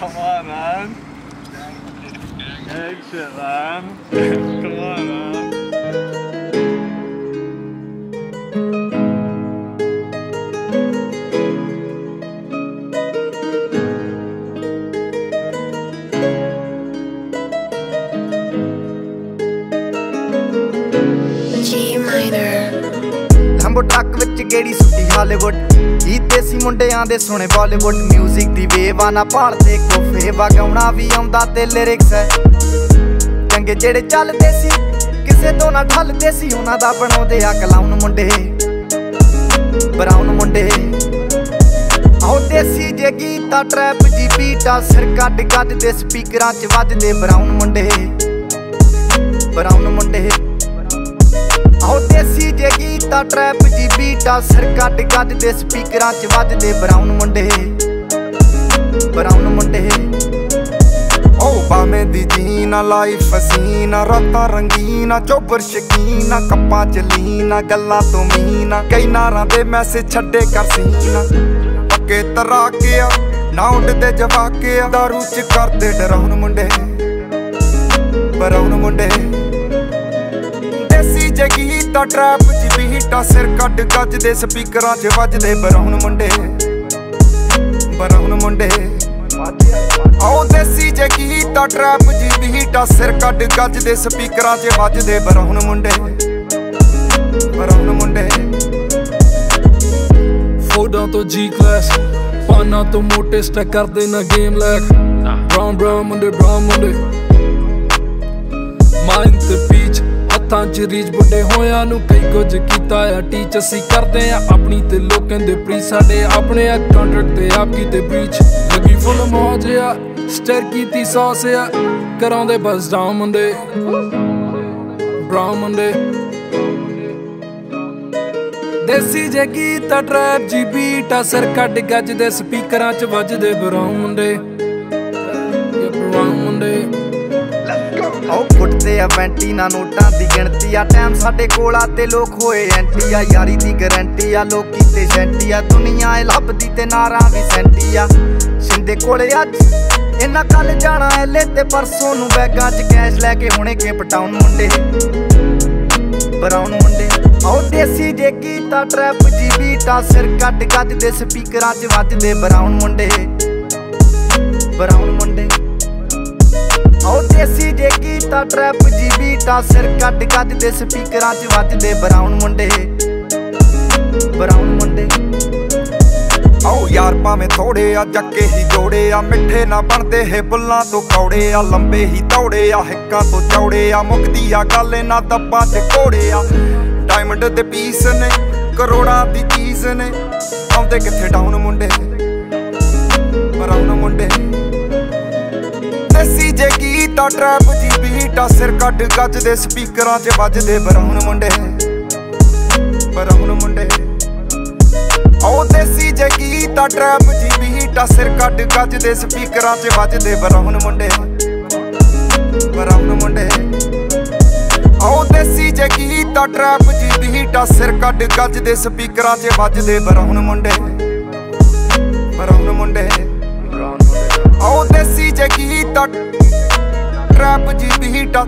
Come on, man. Shit, man. Come on, man. Lambo truck ਵਿੱਚ ਗੇੜੀ ਸੁੱਟੀ Hollywood ਜੀ ਦੇਸੀ ਮੁੰਡਿਆਂ ਦੇ ਸੋਹਣੇ ਬਾਲੀਵੁੱਡ 뮤직 ਦੀ ਵੇਵ ਆ ਨਾ ਭਾਲਦੇ ਕੋਫੇ ਵਗਾਉਣਾ ਵੀ ਆਉਂਦਾ ਤੇ ਲਿਰਿਕਸ ਹੈ। ਚੰਗੇ ਜਿਹੜੇ ਚੱਲਦੇ ਸੀ, ਕਿਸੇ ਤੋਂ ਨਾ ਢਲਦੇ ਸੀ, ਉਹਨਾਂ ਦਾ ਬਣਾਉਂਦੇ ਆ ਕਲਾਉਨ ਮੁੰਡੇ। ਬਰਾਊਨ ਮੁੰਡੇ। ਆਉ ਦੇਸੀ ਜੇ ਗੀਤਾ ਟਰੈਪ ਜੀ ਬੀਟਾ ਸਿਰ ਕੱਢ ਗੱਜ ਦੇ ਸਪੀਕਰਾਂ 'ਚ ਵੱਜਦੇ ਬਰਾਊਨ ਮੁੰਡੇ। ਬਰਾਊਨ ਮੁੰਡੇ। ਆਉ ਦੇਸੀ ਜੇ ਗੀਤਾ ਟਰੈਪ ਜੀ ਬੀਟਾ ਸਿਰ ਕੱਢ ਗੱਜ ਦੇ ਸਪੀਕਰਾਂ 'ਚ ਵੱਜਦੇ ਬਰਾਊਨ ਮੁੰਡੇ। ਬਰਾਊਨ ਮੁੰਡੇ। ਓ ਬਾਵੇਂ ਦੀ ਜੀਨਾ ਲਾਈਫ ਹਸੀਨਾ ਰਾਤਾਂ ਰੰਗੀਨਾ ਚੋਬਰ ਸ਼ਕੀਨਾ ਕੱਪਾਂ ਚ ਲੀਨਾ ਗੱਲਾਂ ਤੋਂ ਮੀਨਾ ਕਈ ਨਾਰਾਂ ਦੇ ਮੈਸੇਜ ਛੱਡੇ ਕਰ ਸੀਨਾ ਪੱਕੇ ਤਰਾਕਿਆ ਨਾ ਉੱਡਦੇ ਜਵਾਕਿਆ ਦਾਰੂ ਚ ਕਰਦੇ ਡਰਾਉਣ ਮੁੰਡੇ। ਬਰਾਉਣ ਮੁੰਡੇ। ਜਗੀਤਾ ਟਰੈਪ ਚ ਬੀਟਾ ਸਿਰ ਕੱਢ ਗੱਜ ਦੇ ਸਪੀਕਰਾਂ 'ਚ ਵੱਜਦੇ ਬਰਾਉਣ ਮੁੰਡੇ ਬਰਾਉਣ ਮੁੰਡੇ। ਆਉ ਦੇਸੀ ਜਗੀਤਾ ਟਰੈਪ ਜੀ ਬੀਟਾ ਸਿਰ ਕੱਢ ਗੱਜ ਦੇ ਸਪੀਕਰਾਂ 'ਚ ਵੱਜਦੇ ਬਰਾਉਣ ਮੁੰਡੇ ਬਰਾਉਣ ਮੁੰਡੇ। ਫੋਡਾਂ ਤੋਂ ਜੀ ਕਲਾਸ ਪਾਨਾ ਤੋਂ ਮੋਟੇ ਸਟੈਕ ਕਰਦੇ ਨਾ ਗੇਮ ਲੈਕ ਬ੍ਰਾਊਨ ਬ੍ਰਾਊਨ ਮੁੰਡੇ ਬ੍ਰਾਊਨ ਮੁੰਡੇ। ਮਾਈਂਡ ਤੇ ਹੱਥਾਂ 'ਚ ਰੀਚ ਬੁੱਢੇ ਹੋਇਆਂ ਨੂੰ ਕਈ ਕੁਝ ਕੀਤਾ ਆ। ਟੀਚ ਅਸੀਂ ਕਰਦੇ ਆ ਆਪਣੀ ਤੇ ਲੋਕਾਂ ਦੇ ਪ੍ਰੀ ਸਾਡੇ ਆਪਣੇ ਆ ਕੰਟਰੈਕਟ ਤੇ ਆਪ ਕੀਤੇ ਬ੍ਰੀਚ ਲੱਗੀ ਫੁੱਲ ਮੌਜ ਆ ਸਟਰ ਕੀਤੀ ਸੌਸ ਆ। ਕਰਾਉਂਦੇ ਬਸ ਡਾਊਨ ਮੁੰਡੇ ਬ੍ਰਾਊਨ ਮੁੰਡੇ ਦੇਸੀ ਜੇ ਗੀਤ ਟਰੈਪ ਜੀ ਬੀਟਾ ਸਿਰ ਕੱਢ ਗੱਜ ਦੇ, ਸਪੀਕਰਾਂ 'ਚ ਵੱਜਦੇ ਬਰਾਉਨ ਮੁੰਡੇ ਆ ਵੈਂਟੀ ਨਾ ਨੋਟਾਂ ਦੀ ਗਿਣਤੀ ਆ। ਟਾਈਮ ਸਾਡੇ ਕੋਲ ਆ ਤੇ ਲੋਕ ਹੋਏ ਐਂਟੀ ਆ। ਯਾਰੀ ਦੀ ਗਾਰੰਟੀ ਆ, ਲੋਕੀ ਤੇ ਸੈਂਟੀ ਆ। ਦੁਨੀਆ ਇਹ ਲੱਭਦੀ ਤੇ ਨਾਰਾਂ ਵੀ ਸੈਂਟੀ ਆ। ਸਿੰਦੇ ਕੋਲੇ ਅੱਜ ਇਹਨਾਂ ਕੱਲ ਜਾਣਾ ਐਲੇ ਤੇ ਪਰਸੋਂ ਨੂੰ ਬੈਗਾਂ 'ਚ ਕੈਸ਼ ਲੈ ਕੇ ਹੁਣੇ ਕੇਪ ਟਾਊਨ ਮੁੰਡੇ। ਬਰਾਊਨ ਮੁੰਡੇ। ਆਉ ਦੇਸੀ ਜੇ ਕੀਤਾ ਟਰੈਪ ਜੀ ਬੀਟਾ ਸਿਰ ਕੱਢ ਗੱਜ ਦੇ ਸਪੀਕਰਾਂ 'ਚ ਵੱਜਦੇ ਬਰਾਉਣ ਮੁੰਡੇ। ਬਰਾਊਨ ਮੁੰਡੇ। ਆਉ ਦੇਸੀ ਜੇ ਕੀਤਾ ਟਰੈਪ ਜੀ ਬੀਟਾ ਸਿਰ ਕੱਢ ਗੱਜ ਦੇ ਸਪੀਕਰਾਂ 'ਚ ਵੱਜਦੇ ਬਰਾਊਨ ਮੁੰਡੇ। ਬਰਾਊਨ ਮੁੰਡੇ। ਆਓ ਯਾਰ, ਭਾਵੇਂ ਥੋੜੇ ਆ ਜੱਕੇ ਹੀ ਜੋੜੇ ਆ। ਮਿੱਠੇ ਨਾ ਬਣਦੇ ਹੈ ਬੁੱਲਾਂ ਤੋਂ ਕੌੜੇ ਆ। ਲੰਬੇ ਹੀ ਤੌੜੇ ਆ, ਹਿੱਕਾਂ ਤੋਂ ਚੌੜੇ ਆ। ਮੁਕਦੀ ਆ, ਗੱਲ ਇਹਨਾਂ ਦੱਬਾਂ 'ਚ ਕੋੜੇ ਆ। ਡਾਇਮੰਡ ਦੇ ਪੀਸ ਨੇ, ਕਰੋੜਾਂ ਦੀ ਚੀਜ਼ ਨੇ। ਆਉਂਦੇ ਕਿੱਥੇ ਡਾਊਨ ਮੁੰਡੇ? ਬਰਾਉਨ ਮੁੰਡੇ। ਟਰੈਪ ਜੀ ਬੀਟਾ ਸਿਰ ਕੱਢ ਗੱਜ ਦੇ ਸਪੀਕਰਾਂ 'ਚ ਵੱਜਦੇ ਬਰਾਉਨ ਮੁੰਡੇ। ਬਰਾਉਨ ਮੁੰਡੇ। ਆਉ ਦੇਸੀ ਜੇ ਗੀਤਾ ਟਰੈਪ ਜੀ ਬੀਟਾ ਸਿਰ ਕੱਢ ਗੱਜ ਦੇ ਸਪੀਕਰਾਂ 'ਚ ਵੱਜਦੇ ਬਰਾਉਨ ਮੁੰਡੇ। ਬਰਾਉਨ ਮੁੰਡੇ। ਆਉ ਦੇਸੀ ਜੇ ਗੀਤਾ ਟਰੈਪ ਜੀ ਬੀਟਾ ਸਿਰ ਕੱਢ ਗੱਜ ਦੇ ਸਪੀਕਰਾਂ 'ਚ ਵੱਜਦੇ ਬਰਾਉਨ ਮੁੰਡੇ। ਬਰਾਉਨ ਮੁੰਡੇ। ਆਉ ਦੇਸੀ ਜੇ ਗੀਤਾ ਟਰੈਪ ਜੀ ਬੀਟਾ